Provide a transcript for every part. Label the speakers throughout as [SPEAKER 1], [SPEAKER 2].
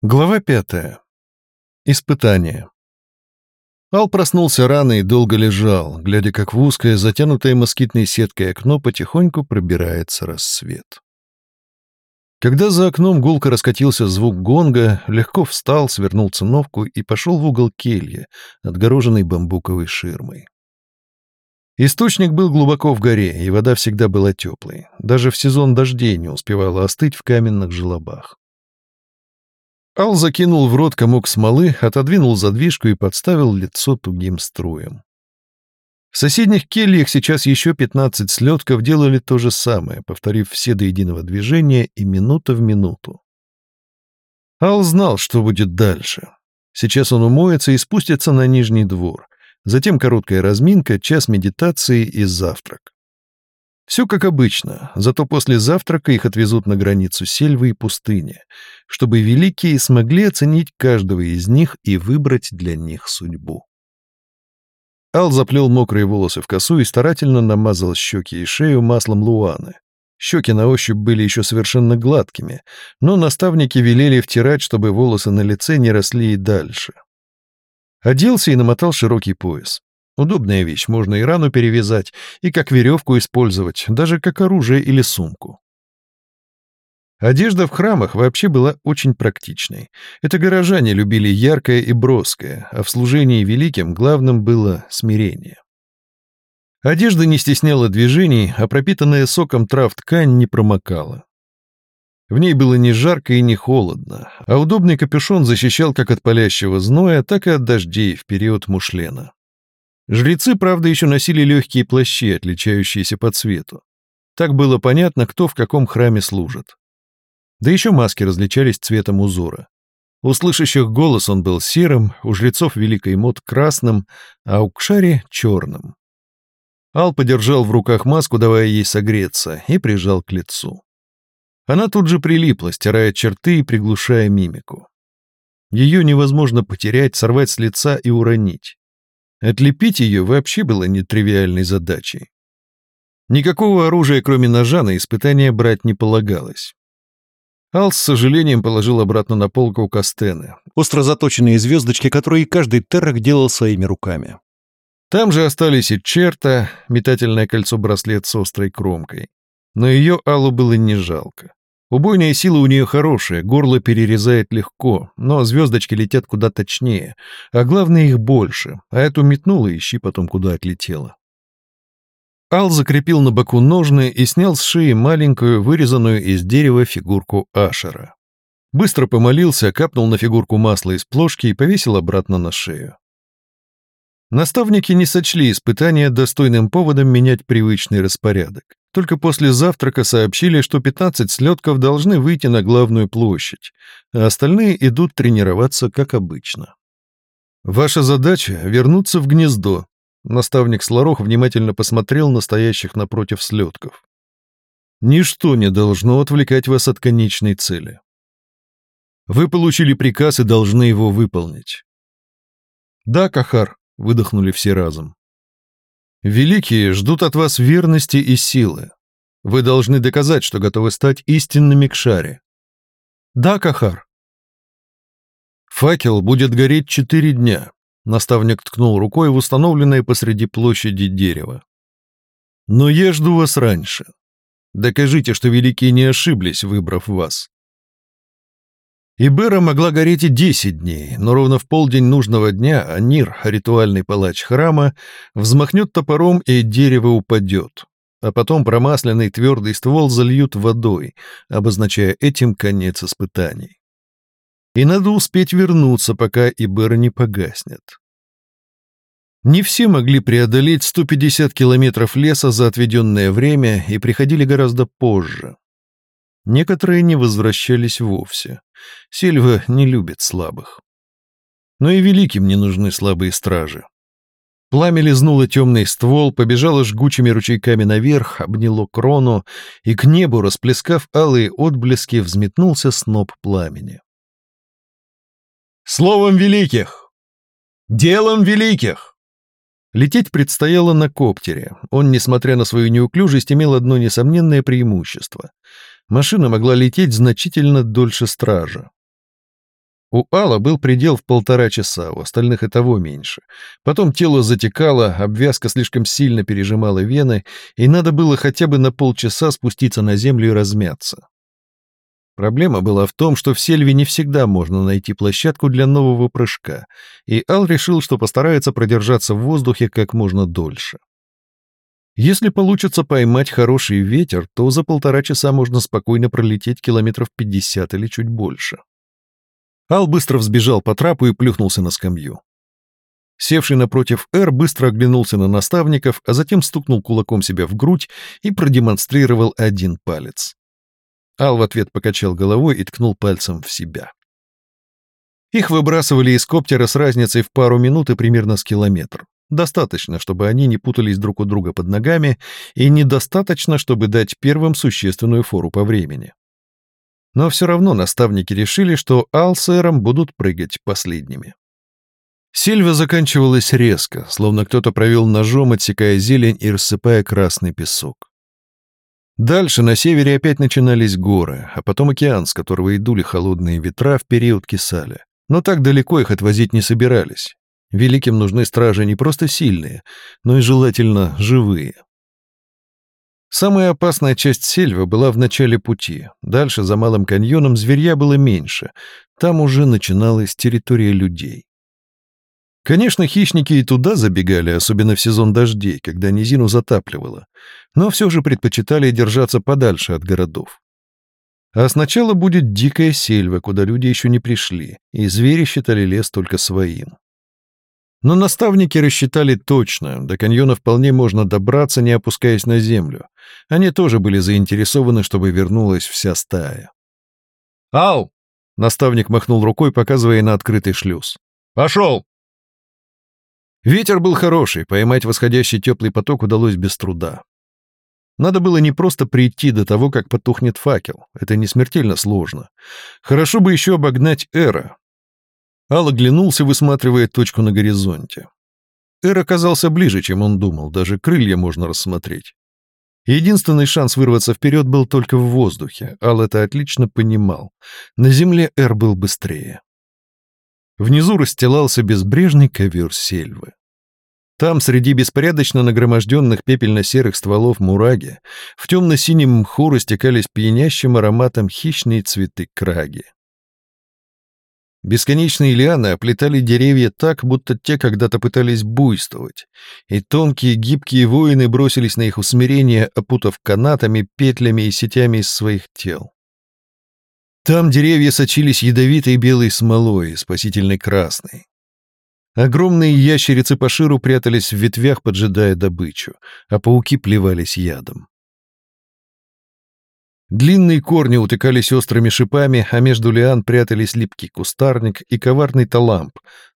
[SPEAKER 1] Глава пятая. Испытание. Ал проснулся рано и долго лежал, глядя, как в узкое, затянутое москитной сеткой окно потихоньку пробирается рассвет. Когда за окном гулко раскатился звук гонга, легко встал, свернул циновку и пошел в угол кельи, отгороженной бамбуковой ширмой. Источник был глубоко в горе, и вода всегда была теплой. Даже в сезон дождей не успевала остыть в каменных желобах. Ал закинул в рот комок смолы, отодвинул задвижку и подставил лицо тугим струем. В соседних кельях сейчас еще 15 слетков делали то же самое, повторив все до единого движения и минута в минуту. Ал знал, что будет дальше. Сейчас он умоется и спустится на нижний двор. Затем короткая разминка, час медитации и завтрак. Все как обычно, зато после завтрака их отвезут на границу сельвы и пустыни, чтобы великие смогли оценить каждого из них и выбрать для них судьбу. Ал заплел мокрые волосы в косу и старательно намазал щеки и шею маслом луаны. Щеки на ощупь были еще совершенно гладкими, но наставники велели втирать, чтобы волосы на лице не росли и дальше. Оделся и намотал широкий пояс. Удобная вещь, можно и рану перевязать, и как веревку использовать, даже как оружие или сумку. Одежда в храмах вообще была очень практичной. Это горожане любили яркое и броское, а в служении великим главным было смирение. Одежда не стесняла движений, а пропитанная соком трав ткань не промокала. В ней было не жарко и не холодно, а удобный капюшон защищал как от палящего зноя, так и от дождей в период мушлена. Жрецы, правда, еще носили легкие плащи, отличающиеся по цвету. Так было понятно, кто в каком храме служит. Да еще маски различались цветом узора. У слышащих голос он был серым, у жрецов Великой Мод красным, а у Кшари — черным. Ал подержал в руках маску, давая ей согреться, и прижал к лицу. Она тут же прилипла, стирая черты и приглушая мимику. Ее невозможно потерять, сорвать с лица и уронить. Отлепить ее вообще было нетривиальной задачей. Никакого оружия, кроме ножа, на испытание брать не полагалось. Ал с сожалением положил обратно на полку кастены, остро заточенные звездочки, которые каждый террак делал своими руками. Там же остались и черта, метательное кольцо-браслет с острой кромкой. Но ее Аллу было не жалко. Убойная сила у нее хорошая, горло перерезает легко, но звездочки летят куда точнее, а главное их больше, а эту метнула, ищи потом куда отлетела. Ал закрепил на боку ножны и снял с шеи маленькую, вырезанную из дерева фигурку Ашера. Быстро помолился, капнул на фигурку масла из плошки и повесил обратно на шею. Наставники не сочли испытания достойным поводом менять привычный распорядок. Только после завтрака сообщили, что 15 слетков должны выйти на главную площадь, а остальные идут тренироваться, как обычно. Ваша задача — вернуться в гнездо. Наставник Сларох внимательно посмотрел на стоящих напротив слетков. Ничто не должно отвлекать вас от конечной цели. Вы получили приказ и должны его выполнить. Да, Кахар, выдохнули все разом. Великие ждут от вас верности и силы. Вы должны доказать, что готовы стать истинными к шаре. Да, Кахар. Факел будет гореть четыре дня. Наставник ткнул рукой в установленное посреди площади дерево. Но я жду вас раньше. Докажите, что великие не ошиблись, выбрав вас. Ибера могла гореть и десять дней, но ровно в полдень нужного дня Анир, ритуальный палач храма, взмахнет топором, и дерево упадет. А потом промасленный твердый ствол зальют водой, обозначая этим конец испытаний. И надо успеть вернуться, пока Ибера не погаснет. Не все могли преодолеть 150 километров леса за отведенное время и приходили гораздо позже. Некоторые не возвращались вовсе. Сильва не любит слабых. Но и великим не нужны слабые стражи. Пламя лизнуло темный ствол, побежало жгучими ручейками наверх, обняло крону, и к небу, расплескав алые отблески, взметнулся сноп пламени. «Словом великих! Делом великих!» Лететь предстояло на коптере. Он, несмотря на свою неуклюжесть, имел одно несомненное преимущество машина могла лететь значительно дольше стража. У Алла был предел в полтора часа, у остальных и того меньше. Потом тело затекало, обвязка слишком сильно пережимала вены, и надо было хотя бы на полчаса спуститься на землю и размяться. Проблема была в том, что в сельве не всегда можно найти площадку для нового прыжка, и Ал решил, что постарается продержаться в воздухе как можно дольше. Если получится поймать хороший ветер, то за полтора часа можно спокойно пролететь километров пятьдесят или чуть больше. Ал быстро взбежал по трапу и плюхнулся на скамью. Севший напротив Эр быстро оглянулся на наставников, а затем стукнул кулаком себя в грудь и продемонстрировал один палец. Ал в ответ покачал головой и ткнул пальцем в себя. Их выбрасывали из коптера с разницей в пару минут и примерно с километр. Достаточно, чтобы они не путались друг у друга под ногами, и недостаточно, чтобы дать первым существенную фору по времени. Но все равно наставники решили, что Ал с Эром будут прыгать последними. Сильва заканчивалась резко, словно кто-то провел ножом, отсекая зелень и рассыпая красный песок. Дальше на севере опять начинались горы, а потом океан, с которого и дули холодные ветра в период Кисаля. Но так далеко их отвозить не собирались. Великим нужны стражи не просто сильные, но и желательно живые. Самая опасная часть сельвы была в начале пути. Дальше, за Малым каньоном, зверья было меньше. Там уже начиналась территория людей. Конечно, хищники и туда забегали, особенно в сезон дождей, когда низину затапливало, но все же предпочитали держаться подальше от городов. А сначала будет дикая сельва, куда люди еще не пришли, и звери считали лес только своим. Но наставники рассчитали точно, до каньона вполне можно добраться, не опускаясь на землю. Они тоже были заинтересованы, чтобы вернулась вся стая. «Ау!» — наставник махнул рукой, показывая на открытый шлюз. «Пошел!» Ветер был хороший, поймать восходящий теплый поток удалось без труда. Надо было не просто прийти до того, как потухнет факел. Это не смертельно сложно. Хорошо бы еще обогнать Эра. Ал оглянулся, высматривая точку на горизонте. Эр оказался ближе, чем он думал, даже крылья можно рассмотреть. Единственный шанс вырваться вперед был только в воздухе. Ал это отлично понимал. На земле Эр был быстрее. Внизу расстилался безбрежный ковер сельвы. Там, среди беспорядочно нагроможденных пепельно-серых стволов мураги, в темно-синем мху растекались пьянящим ароматом хищные цветы краги. Бесконечные лианы оплетали деревья так, будто те когда-то пытались буйствовать, и тонкие гибкие воины бросились на их усмирение, опутав канатами, петлями и сетями из своих тел. Там деревья сочились ядовитой белой смолой, спасительной красной. Огромные ящерицы по ширу прятались в ветвях, поджидая добычу, а пауки плевались ядом. Длинные корни утыкались острыми шипами, а между лиан прятались липкий кустарник и коварный таламп,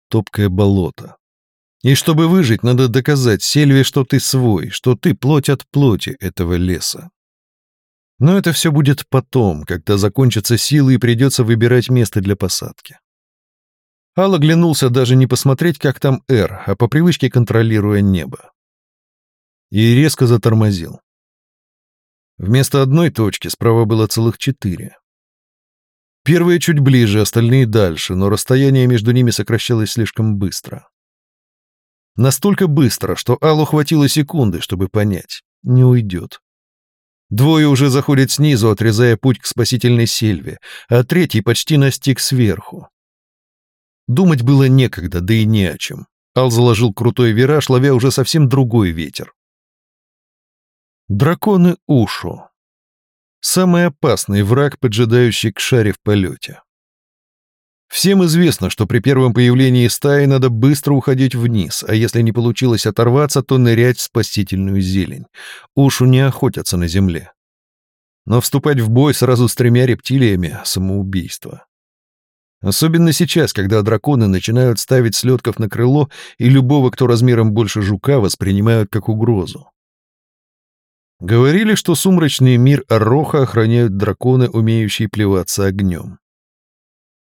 [SPEAKER 1] топкое болото. И чтобы выжить, надо доказать Сельве, что ты свой, что ты плоть от плоти этого леса. Но это все будет потом, когда закончатся силы и придется выбирать место для посадки. Ал оглянулся даже не посмотреть, как там Эр, а по привычке контролируя небо. И резко затормозил. Вместо одной точки справа было целых четыре. Первые чуть ближе, остальные дальше, но расстояние между ними сокращалось слишком быстро. Настолько быстро, что Аллу хватило секунды, чтобы понять — не уйдет. Двое уже заходят снизу, отрезая путь к спасительной сельве, а третий почти настиг сверху. Думать было некогда, да и не о чем. Ал заложил крутой вираж, ловя уже совсем другой ветер. Драконы Ушу. Самый опасный враг, поджидающий к шаре в полете. Всем известно, что при первом появлении стаи надо быстро уходить вниз, а если не получилось оторваться, то нырять в спасительную зелень. Ушу не охотятся на земле. Но вступать в бой сразу с тремя рептилиями — самоубийство. Особенно сейчас, когда драконы начинают ставить слетков на крыло, и любого, кто размером больше жука, воспринимают как угрозу. Говорили, что сумрачный мир Ороха охраняют драконы, умеющие плеваться огнем.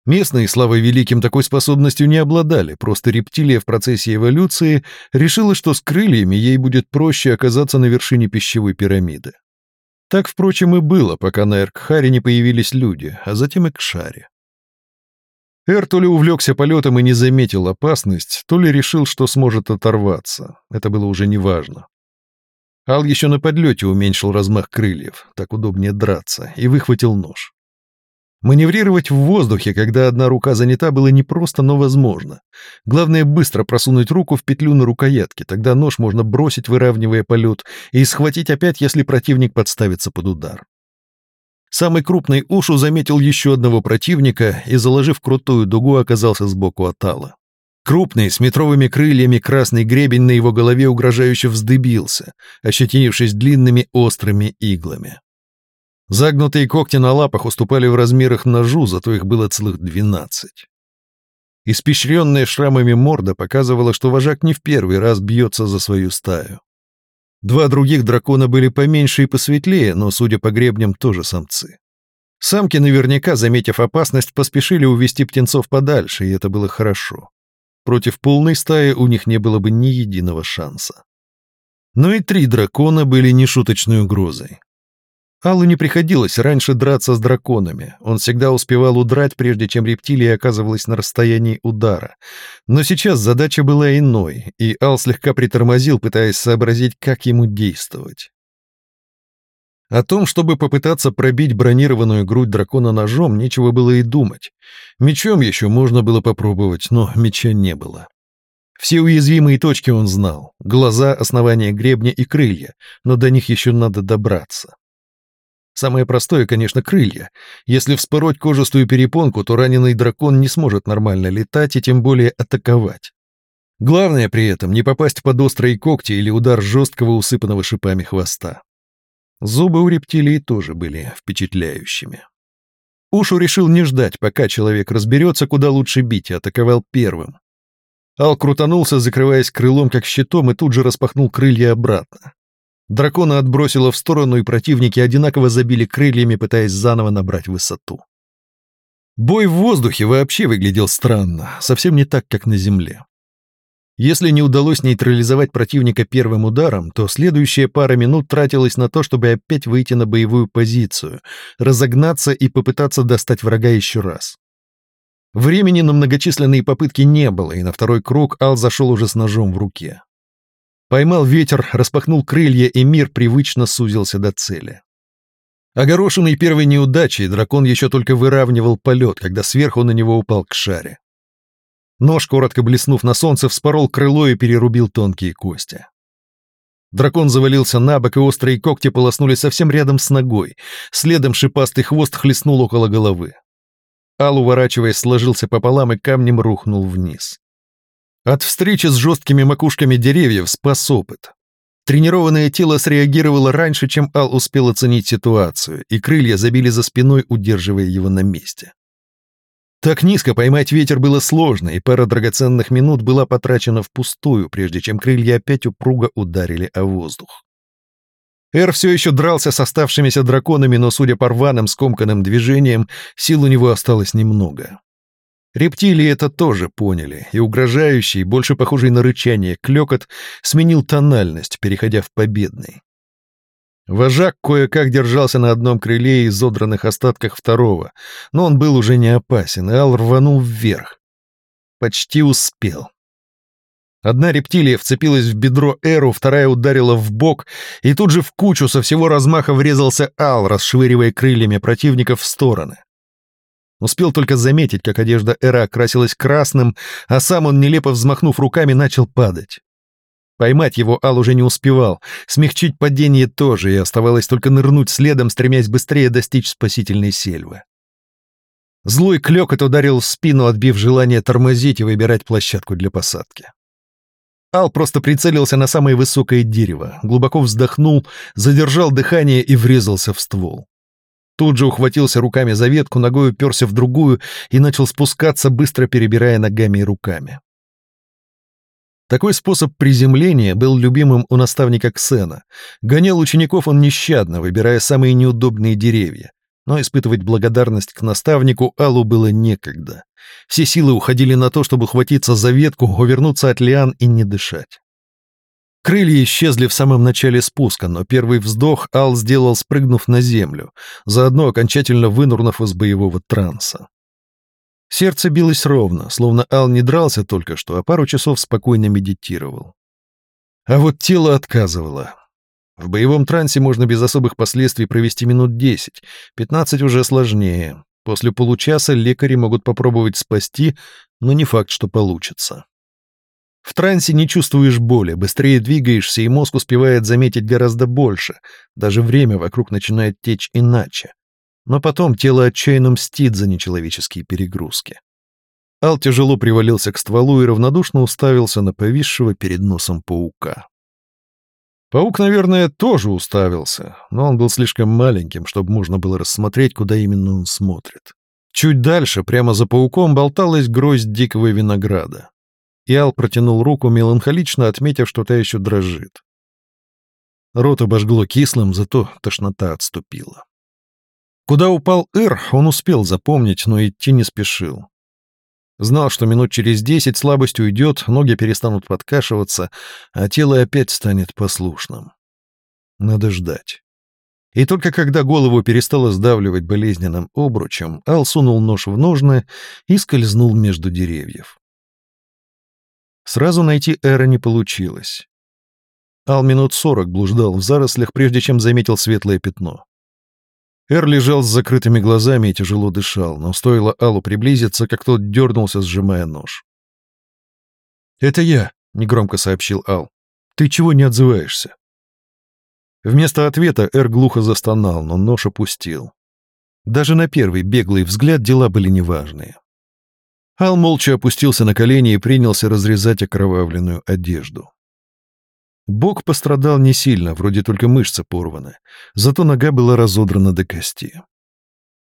[SPEAKER 1] Местные, слава великим, такой способностью не обладали, просто рептилия в процессе эволюции решила, что с крыльями ей будет проще оказаться на вершине пищевой пирамиды. Так, впрочем, и было, пока на Эркхаре не появились люди, а затем и к Шаре. Эр то ли увлекся полетом и не заметил опасность, то ли решил, что сможет оторваться. Это было уже неважно. Ал еще на подлете уменьшил размах крыльев, так удобнее драться, и выхватил нож. Маневрировать в воздухе, когда одна рука занята, было непросто, но возможно. Главное быстро просунуть руку в петлю на рукоятке, тогда нож можно бросить, выравнивая полет, и схватить опять, если противник подставится под удар. Самый крупный Ушу заметил еще одного противника и, заложив крутую дугу, оказался сбоку от Алла. Крупный, с метровыми крыльями, красный гребень на его голове угрожающе вздыбился, ощетинившись длинными острыми иглами. Загнутые когти на лапах уступали в размерах ножу, зато их было целых двенадцать. Испещренная шрамами морда показывала, что вожак не в первый раз бьется за свою стаю. Два других дракона были поменьше и посветлее, но, судя по гребням, тоже самцы. Самки наверняка, заметив опасность, поспешили увести птенцов подальше, и это было хорошо. Против полной стаи у них не было бы ни единого шанса. Но и три дракона были нешуточной угрозой. Аллу не приходилось раньше драться с драконами. Он всегда успевал удрать, прежде чем рептилия оказывалась на расстоянии удара. Но сейчас задача была иной, и Ал слегка притормозил, пытаясь сообразить, как ему действовать. О том, чтобы попытаться пробить бронированную грудь дракона ножом, нечего было и думать. Мечом еще можно было попробовать, но меча не было. Все уязвимые точки он знал. Глаза, основание гребня и крылья, но до них еще надо добраться. Самое простое, конечно, крылья. Если вспороть кожистую перепонку, то раненый дракон не сможет нормально летать и тем более атаковать. Главное при этом не попасть под острые когти или удар жесткого усыпанного шипами хвоста. Зубы у рептилии тоже были впечатляющими. Ушу решил не ждать, пока человек разберется, куда лучше бить, и атаковал первым. Ал крутанулся, закрываясь крылом как щитом, и тут же распахнул крылья обратно. Дракона отбросило в сторону, и противники одинаково забили крыльями, пытаясь заново набрать высоту. Бой в воздухе вообще выглядел странно, совсем не так, как на земле. Если не удалось нейтрализовать противника первым ударом, то следующая пара минут тратилась на то, чтобы опять выйти на боевую позицию, разогнаться и попытаться достать врага еще раз. Времени на многочисленные попытки не было, и на второй круг Ал зашел уже с ножом в руке. Поймал ветер, распахнул крылья, и мир привычно сузился до цели. Огорошенный первой неудачей, дракон еще только выравнивал полет, когда сверху на него упал к шаре. Нож, коротко блеснув на солнце, вспорол крыло и перерубил тонкие кости. Дракон завалился на бок, и острые когти полоснули совсем рядом с ногой. Следом шипастый хвост хлестнул около головы. Ал, уворачиваясь, сложился пополам и камнем рухнул вниз. От встречи с жесткими макушками деревьев спас опыт. Тренированное тело среагировало раньше, чем Ал успел оценить ситуацию, и крылья забили за спиной, удерживая его на месте. Так низко поймать ветер было сложно, и пара драгоценных минут была потрачена впустую, прежде чем крылья опять упруго ударили о воздух. Эр все еще дрался с оставшимися драконами, но, судя по рваным скомканным движениям, сил у него осталось немного. Рептилии это тоже поняли, и угрожающий, больше похожий на рычание, клёкот сменил тональность, переходя в победный. Вожак кое-как держался на одном крыле и изодранных остатках второго, но он был уже не опасен, и Ал рванул вверх. Почти успел. Одна рептилия вцепилась в бедро Эру, вторая ударила в бок, и тут же в кучу со всего размаха врезался Ал, расшвыривая крыльями противников в стороны. Успел только заметить, как одежда Эра окрасилась красным, а сам он, нелепо взмахнув руками, начал падать. Поймать его Ал уже не успевал, смягчить падение тоже, и оставалось только нырнуть следом, стремясь быстрее достичь спасительной сельвы. Злой клёкот ударил в спину, отбив желание тормозить и выбирать площадку для посадки. Ал просто прицелился на самое высокое дерево, глубоко вздохнул, задержал дыхание и врезался в ствол. Тут же ухватился руками за ветку, ногой уперся в другую и начал спускаться, быстро перебирая ногами и руками. Такой способ приземления был любимым у наставника Ксена. Гонял учеников он нещадно, выбирая самые неудобные деревья. Но испытывать благодарность к наставнику Аллу было некогда. Все силы уходили на то, чтобы хватиться за ветку, увернуться от лиан и не дышать. Крылья исчезли в самом начале спуска, но первый вздох Ал сделал, спрыгнув на землю, заодно окончательно вынурнув из боевого транса. Сердце билось ровно, словно Ал не дрался только что, а пару часов спокойно медитировал. А вот тело отказывало. В боевом трансе можно без особых последствий провести минут 10, 15 уже сложнее. После получаса лекари могут попробовать спасти, но не факт, что получится. В трансе не чувствуешь боли, быстрее двигаешься, и мозг успевает заметить гораздо больше. Даже время вокруг начинает течь иначе. Но потом тело отчаянно мстит за нечеловеческие перегрузки. Ал тяжело привалился к стволу и равнодушно уставился на повисшего перед носом паука. Паук, наверное, тоже уставился, но он был слишком маленьким, чтобы можно было рассмотреть, куда именно он смотрит. Чуть дальше, прямо за пауком, болталась гроздь дикого винограда. И Ал протянул руку, меланхолично отметив, что та еще дрожит. Рот обожгло кислым, зато тошнота отступила. Куда упал Эр, он успел запомнить, но идти не спешил. Знал, что минут через десять слабость уйдет, ноги перестанут подкашиваться, а тело опять станет послушным. Надо ждать. И только когда голову перестало сдавливать болезненным обручем, Ал сунул нож в ножны и скользнул между деревьев. Сразу найти Эра не получилось. Ал минут сорок блуждал в зарослях, прежде чем заметил светлое пятно. Эр лежал с закрытыми глазами и тяжело дышал, но стоило Аллу приблизиться, как тот дернулся, сжимая нож. «Это я», — негромко сообщил Ал. «Ты чего не отзываешься?» Вместо ответа Эр глухо застонал, но нож опустил. Даже на первый беглый взгляд дела были неважные. Ал молча опустился на колени и принялся разрезать окровавленную одежду. Бок пострадал не сильно, вроде только мышца порвана, зато нога была разодрана до кости.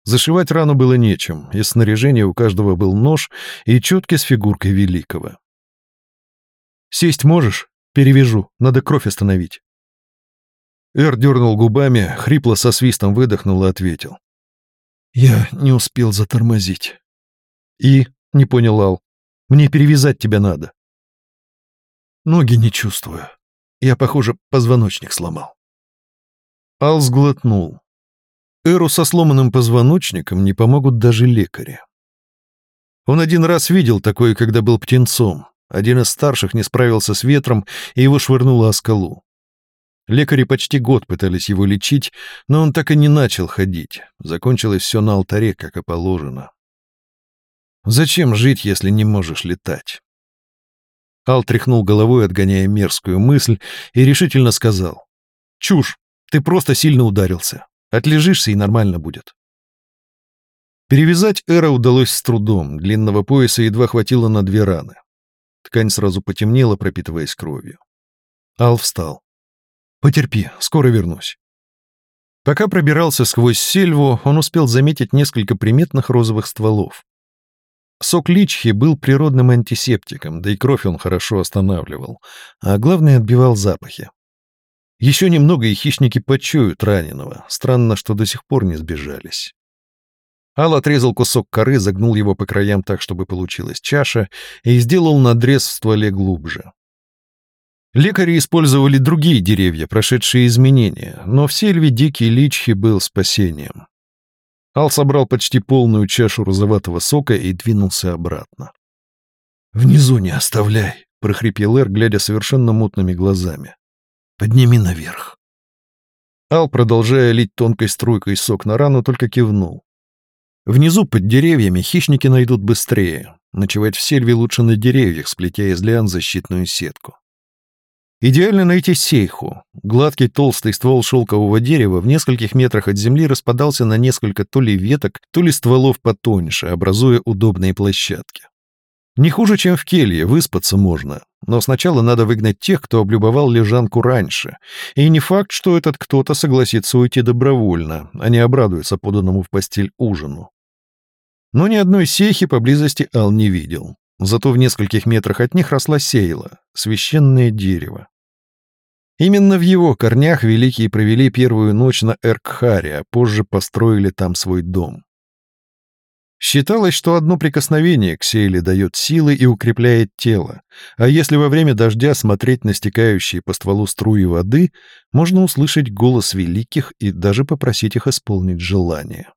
[SPEAKER 1] Зашивать рану было нечем, из снаряжения у каждого был нож и четки с фигуркой великого. «Сесть можешь? Перевяжу, надо кровь остановить». Эр дернул губами, хрипло со свистом выдохнул и ответил. «Я не успел затормозить». «И?» — не понял Ал. «Мне перевязать тебя надо». «Ноги не чувствую», я, похоже, позвоночник сломал. Ал сглотнул. Эру со сломанным позвоночником не помогут даже лекари. Он один раз видел такое, когда был птенцом. Один из старших не справился с ветром, и его швырнуло о скалу. Лекари почти год пытались его лечить, но он так и не начал ходить. Закончилось все на алтаре, как и положено. Зачем жить, если не можешь летать? Ал тряхнул головой, отгоняя мерзкую мысль, и решительно сказал. «Чушь! Ты просто сильно ударился. Отлежишься, и нормально будет». Перевязать Эра удалось с трудом, длинного пояса едва хватило на две раны. Ткань сразу потемнела, пропитываясь кровью. Ал встал. «Потерпи, скоро вернусь». Пока пробирался сквозь сельву, он успел заметить несколько приметных розовых стволов. Сок личхи был природным антисептиком, да и кровь он хорошо останавливал, а главное отбивал запахи. Еще немного и хищники почуют раненого, странно, что до сих пор не сбежались. Ал отрезал кусок коры, загнул его по краям так, чтобы получилась чаша, и сделал надрез в стволе глубже. Лекари использовали другие деревья, прошедшие изменения, но в сельве дикий личхи был спасением. Ал собрал почти полную чашу розоватого сока и двинулся обратно. «Внизу не оставляй», — прохрипел Эр, глядя совершенно мутными глазами. «Подними наверх». Ал, продолжая лить тонкой струйкой сок на рану, только кивнул. Внизу, под деревьями, хищники найдут быстрее. Ночевать в сельве лучше на деревьях, сплетя из лиан защитную сетку. Идеально найти сейху. Гладкий толстый ствол шелкового дерева в нескольких метрах от земли распадался на несколько то ли веток, то ли стволов потоньше, образуя удобные площадки. Не хуже, чем в келье, выспаться можно. Но сначала надо выгнать тех, кто облюбовал лежанку раньше. И не факт, что этот кто-то согласится уйти добровольно, а не обрадуется поданному в постель ужину. Но ни одной сейхи поблизости Ал не видел. Зато в нескольких метрах от них росла сейла, священное дерево. Именно в его корнях великие провели первую ночь на Эркхаре, а позже построили там свой дом. Считалось, что одно прикосновение к Сейле дает силы и укрепляет тело, а если во время дождя смотреть на стекающие по стволу струи воды, можно услышать голос великих и даже попросить их исполнить желание.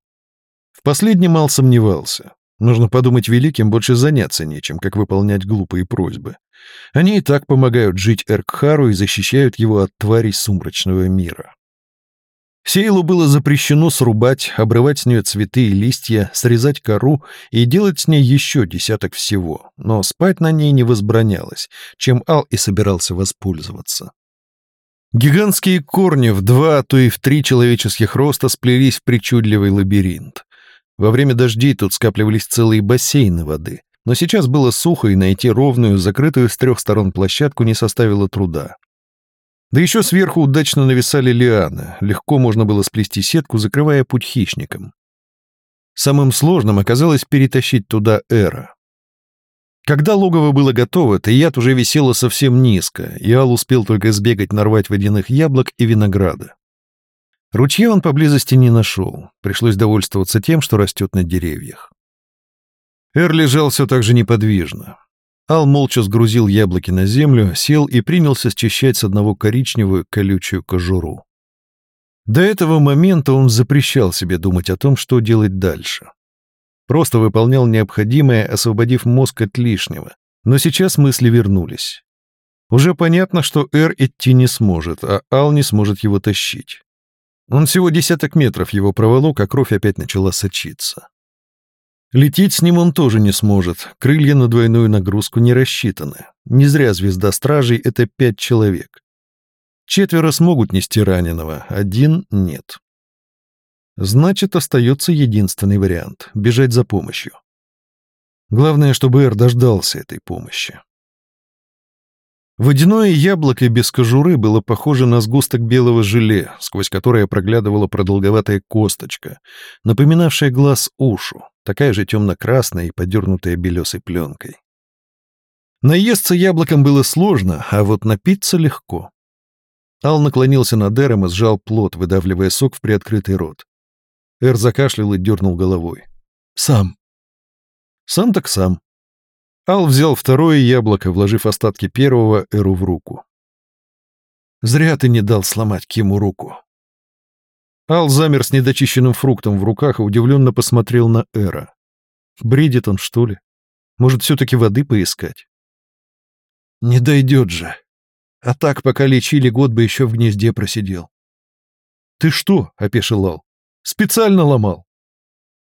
[SPEAKER 1] В последнем Мал сомневался. Нужно подумать великим, больше заняться нечем, как выполнять глупые просьбы. Они и так помогают жить Эркхару и защищают его от тварей сумрачного мира. Сейлу было запрещено срубать, обрывать с нее цветы и листья, срезать кору и делать с ней еще десяток всего, но спать на ней не возбранялось, чем Ал и собирался воспользоваться. Гигантские корни в два, а то и в три человеческих роста сплелись в причудливый лабиринт. Во время дождей тут скапливались целые бассейны воды, но сейчас было сухо, и найти ровную, закрытую с трех сторон площадку не составило труда. Да еще сверху удачно нависали лианы, легко можно было сплести сетку, закрывая путь хищникам. Самым сложным оказалось перетащить туда Эра. Когда логово было готово, Таяд уже висела совсем низко, и Ал успел только сбегать нарвать водяных яблок и винограда. Ручья он поблизости не нашел, пришлось довольствоваться тем, что растет на деревьях. Эр лежал все так же неподвижно. Ал молча сгрузил яблоки на землю, сел и принялся счищать с одного коричневую колючую кожуру. До этого момента он запрещал себе думать о том, что делать дальше. Просто выполнял необходимое, освободив мозг от лишнего. Но сейчас мысли вернулись. Уже понятно, что Эр идти не сможет, а Ал не сможет его тащить. Он всего десяток метров его проволок, а кровь опять начала сочиться. Лететь с ним он тоже не сможет, крылья на двойную нагрузку не рассчитаны. Не зря звезда стражей — это пять человек. Четверо смогут нести раненого, один — нет. Значит, остается единственный вариант — бежать за помощью. Главное, чтобы Эр дождался этой помощи. Водяное яблоко без кожуры было похоже на сгусток белого желе, сквозь которое проглядывала продолговатая косточка, напоминавшая глаз ушу, такая же темно-красная и подернутая белесой пленкой. Наесться яблоком было сложно, а вот напиться легко. Ал наклонился над Эром и сжал плод, выдавливая сок в приоткрытый рот. Эр закашлял и дернул головой. «Сам». «Сам так сам». Ал взял второе яблоко, вложив остатки первого Эру в руку. «Зря ты не дал сломать Киму руку». Ал замер с недочищенным фруктом в руках и удивленно посмотрел на Эра. Бредит он, что ли? Может, все-таки воды поискать? Не дойдет же. А так, пока лечили, год бы еще в гнезде просидел. Ты что? — опешил Ал. Специально ломал?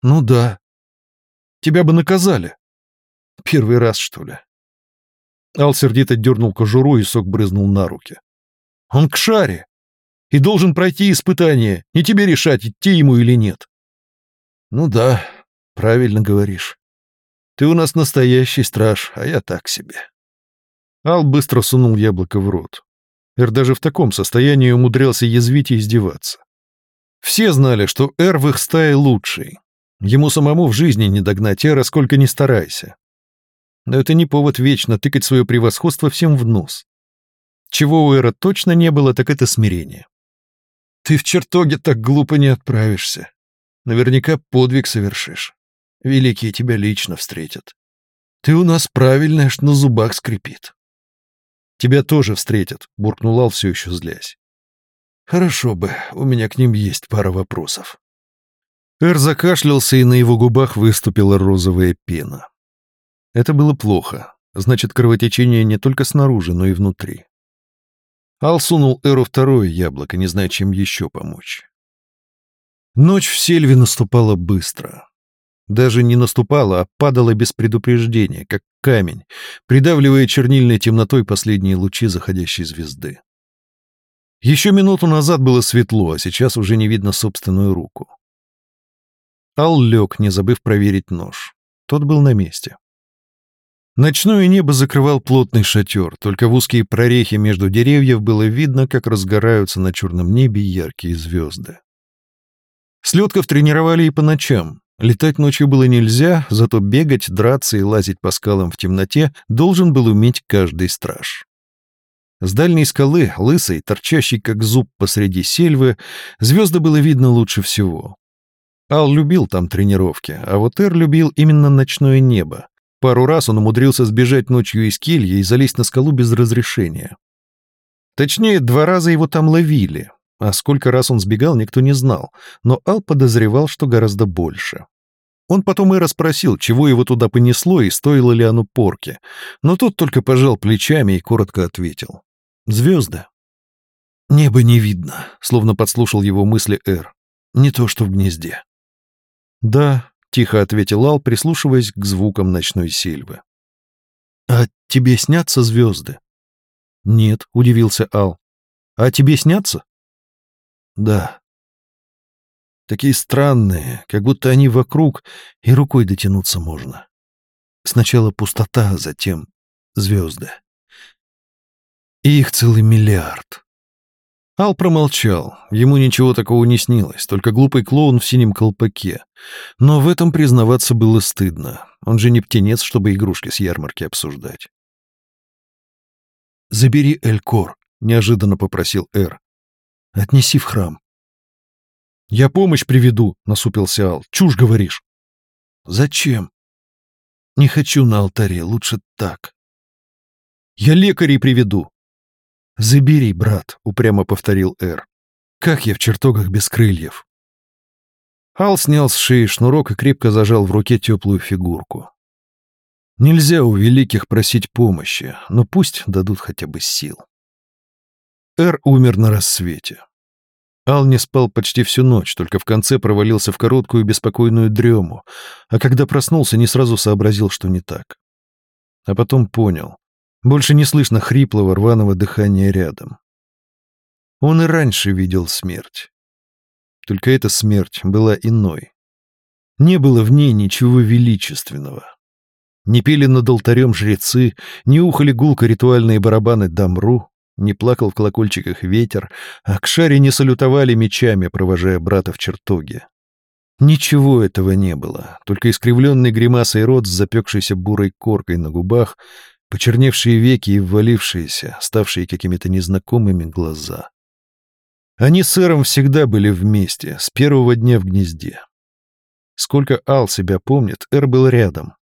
[SPEAKER 1] Ну да. Тебя бы наказали. Первый раз, что ли? Ал сердито дернул кожуру, и сок брызнул на руки. Он к шаре. И должен пройти испытание. Не тебе решать, идти ему или нет. Ну да, правильно говоришь. Ты у нас настоящий страж, а я так себе. Ал быстро сунул яблоко в рот. Эр даже в таком состоянии умудрялся язвить и издеваться. Все знали, что Эр в их стае лучший. Ему самому в жизни не догнать Эра, сколько ни старайся. Но это не повод вечно тыкать свое превосходство всем в нос. Чего у Эра точно не было, так это смирение. Ты в чертоге так глупо не отправишься. Наверняка подвиг совершишь. Великие тебя лично встретят. Ты у нас правильный, аж на зубах скрипит. Тебя тоже встретят, буркнул Ал, все еще злясь. Хорошо бы, у меня к ним есть пара вопросов. Эр закашлялся, и на его губах выступила розовая пена. Это было плохо. Значит, кровотечение не только снаружи, но и внутри. Ал сунул Эру второе яблоко, не зная, чем еще помочь. Ночь в сельве наступала быстро. Даже не наступала, а падала без предупреждения, как камень, придавливая чернильной темнотой последние лучи заходящей звезды. Еще минуту назад было светло, а сейчас уже не видно собственную руку. Ал лег, не забыв проверить нож. Тот был на месте. Ночное небо закрывал плотный шатер, только в узкие прорехи между деревьев было видно, как разгораются на черном небе яркие звезды. Слетков тренировали и по ночам. Летать ночью было нельзя, зато бегать, драться и лазить по скалам в темноте должен был уметь каждый страж. С дальней скалы, лысой, торчащей как зуб посреди сельвы, звезды было видно лучше всего. Ал любил там тренировки, а вот Эр любил именно ночное небо, Пару раз он умудрился сбежать ночью из кельи и залезть на скалу без разрешения. Точнее, два раза его там ловили, а сколько раз он сбегал, никто не знал, но Ал подозревал, что гораздо больше. Он потом и расспросил, чего его туда понесло и стоило ли оно порки, но тот только пожал плечами и коротко ответил. «Звезды». «Небо не видно», — словно подслушал его мысли Эр. «Не то, что в гнезде». «Да», — тихо ответил Ал, прислушиваясь к звукам ночной сельвы. «А тебе снятся звезды?» «Нет», — удивился Ал. «А тебе снятся?» «Да». Такие странные, как будто они вокруг, и рукой дотянуться можно. Сначала пустота, а затем звезды. И их целый миллиард. Ал промолчал. Ему ничего такого не снилось, только глупый клоун в синем колпаке. Но в этом признаваться было стыдно. Он же не птенец, чтобы игрушки с ярмарки обсуждать. «Забери Элькор», — неожиданно попросил Эр. «Отнеси в храм». «Я помощь приведу», — насупился Ал. «Чушь говоришь». «Зачем?» «Не хочу на алтаре, лучше так». «Я лекарей приведу». «Забери, брат», — упрямо повторил Эр. «Как я в чертогах без крыльев?» Ал снял с шеи шнурок и крепко зажал в руке теплую фигурку. Нельзя у великих просить помощи, но пусть дадут хотя бы сил. Эр умер на рассвете. Ал не спал почти всю ночь, только в конце провалился в короткую беспокойную дрему, а когда проснулся, не сразу сообразил, что не так. А потом понял. Больше не слышно хриплого рваного дыхания рядом. Он и раньше видел смерть. Только эта смерть была иной. Не было в ней ничего величественного. Не пели над алтарем жрецы, не ухали гулко ритуальные барабаны Дамру, не плакал в колокольчиках ветер, а к шаре не салютовали мечами, провожая брата в чертоге. Ничего этого не было, только искривленный гримасой рот с запекшейся бурой коркой на губах, почерневшие веки и ввалившиеся, ставшие какими-то незнакомыми глаза. Они с Эром всегда были вместе, с первого дня в гнезде. Сколько Ал себя помнит, Эр был рядом,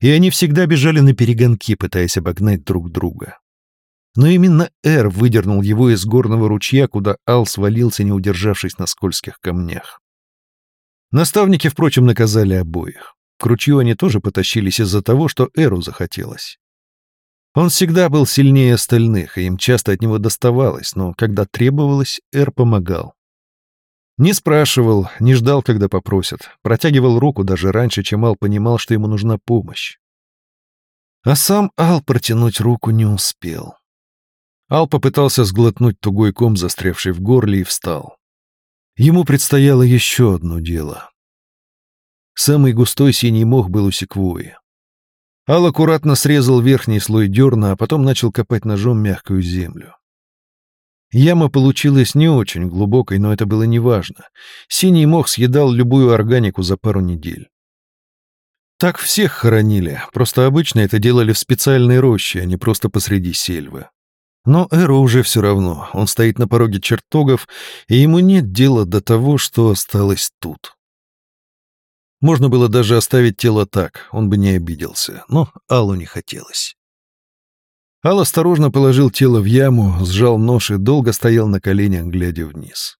[SPEAKER 1] и они всегда бежали на перегонки, пытаясь обогнать друг друга. Но именно Эр выдернул его из горного ручья, куда Ал свалился, не удержавшись на скользких камнях. Наставники, впрочем, наказали обоих. К ручью они тоже потащились из-за того, что Эру захотелось. Он всегда был сильнее остальных, и им часто от него доставалось, но когда требовалось, Эр помогал. Не спрашивал, не ждал, когда попросят. Протягивал руку даже раньше, чем Ал понимал, что ему нужна помощь. А сам Ал протянуть руку не успел. Ал попытался сглотнуть тугой ком, застрявший в горле, и встал. Ему предстояло еще одно дело. Самый густой синий мох был у секвои. Ал аккуратно срезал верхний слой дерна, а потом начал копать ножом мягкую землю. Яма получилась не очень глубокой, но это было неважно. Синий мох съедал любую органику за пару недель. Так всех хоронили, просто обычно это делали в специальной роще, а не просто посреди сельвы. Но Эру уже все равно, он стоит на пороге чертогов, и ему нет дела до того, что осталось тут. Можно было даже оставить тело так, он бы не обиделся, но Аллу не хотелось. Ал осторожно положил тело в яму, сжал нож и долго стоял на коленях, глядя вниз.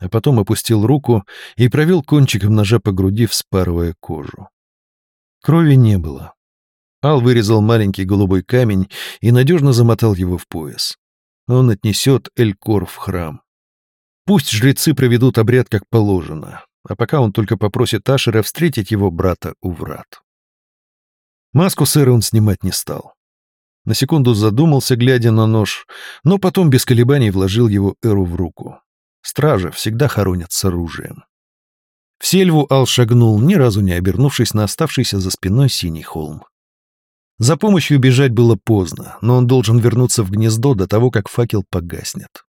[SPEAKER 1] А потом опустил руку и провел кончиком ножа по груди, вспарывая кожу. Крови не было. Ал вырезал маленький голубой камень и надежно замотал его в пояс. Он отнесет Элькор в храм. Пусть жрецы проведут обряд как положено, а пока он только попросит Ашера встретить его брата у врат. Маску сэра он снимать не стал. На секунду задумался, глядя на нож, но потом без колебаний вложил его Эру в руку. Стражи всегда хоронят с оружием. В сельву Ал шагнул, ни разу не обернувшись на оставшийся за спиной синий холм. За помощью бежать было поздно, но он должен вернуться в гнездо до того, как факел погаснет.